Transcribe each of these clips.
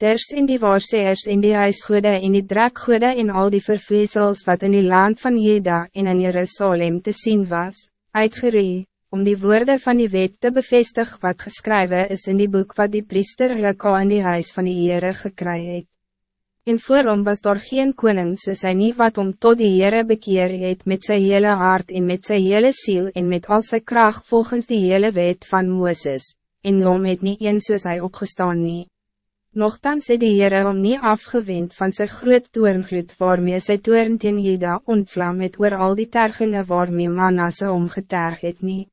Ders in die waarseers in die huisgoede in die drakgoede in al die vervreesels wat in die land van Jeda en in Jerusalem te zien was, uitgeree, om die woorden van die wet te bevestigen wat geschreven is in die boek wat die priester Rika in die huis van die Heere gekry het. En voorom was daar geen koning soos hy nie wat om tot die Heere bekeer het met zijn hele hart en met zijn hele ziel en met al zijn kracht volgens die hele wet van Mooses, en om het nie een soos hy opgestaan nie. Nochtans het die Heere om nie afgewend van zijn groot toorngloed waarmee sy toorn teen Jeda ontvlam het oor al die tergingen waarmee Manasse omgeterg het nie.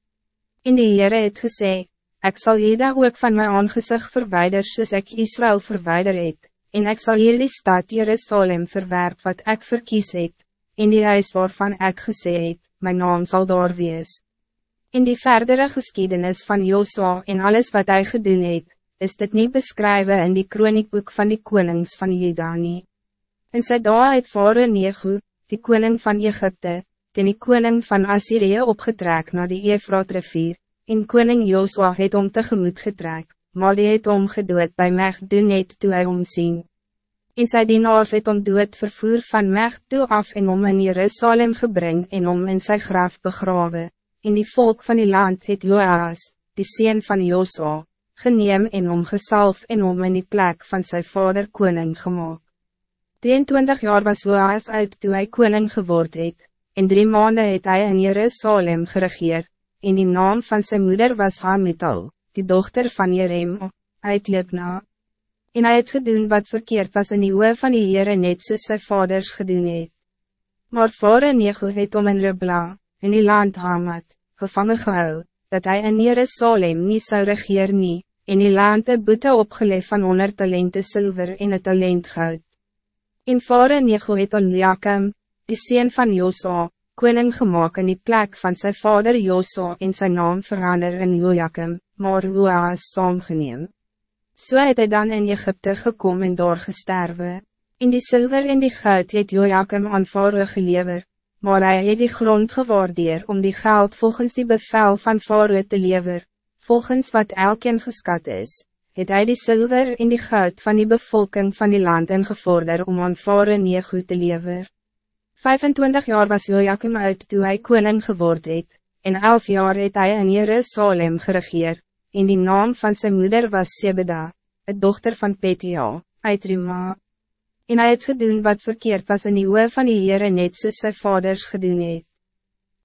En die Heere het gesê, Ek sal Jeda ook van mijn aangezicht verwijder soos ek Israël verwijder het, en ek sal jullie stad Jerusalem verwerp wat ik verkies het, in die huis waarvan ik gesê het, my naam zal daar wees. In die verdere geschiedenis van Josua en alles wat hij gedoen het, is dit niet beschrijven in die kroniekboek van die konings van Juda nie. In sy dae het Vare Nego, die koning van Egypte, ten die koning van Assyrië opgetrek naar die Efraat rivier, en koning Josua het om tegemoet getrek, maar die het omgedood by Megdoen het toe hy omsien. En sy dienaars het om dood vervoer van Megdoe af en om in Jerusalem gebring en om in sy graf begrawe, en die volk van die land het Joas, die sien van Josua, geneem en omgesalf en om in die plek van zijn vader koning gemaakt. 23 jaar was Joas uit toen hij koning geword het, en drie maanden het hij in Jerusalem geregeer, en die naam van zijn moeder was Hamital, die dochter van Jerem, uit Libna. En hij het gedoen wat verkeerd was in die oe van die Heere net soos sy vaders gedoen het. Maar vore Nego het om in Ribla, in die land Hamad, gevangen gehou, dat hij in Jerusalem niet zou regeer nie, en die land een boete opgeleef van 100 talente zilver en een talent goud. In vare Nego het Eliakim, die sien van Josa, koning gemaakt in die plek van zijn vader Josa en zijn naam verander in Joachim, maar Joa is saamgeneem. So het hy dan in Egypte gekomen en daar gesterwe. In die zilver en die goud het Joachim aan vare gelever, maar hij het die grond gewaardeer om die geld volgens die bevel van vare te lever, volgens wat elkeen geskat is, het hij die zilver in die goud van die bevolking van die land ingevorder om aan vare nie goed te lever. 25 jaar was Joachim uit toe hy koning geword het, en 11 jaar het hy in Jerusalem geregeer, en die naam van zijn moeder was Sebeda, het dochter van Petia, uit Rima. En hy het gedoen wat verkeerd was in die oe van die Heere net soos sy vaders gedoen het.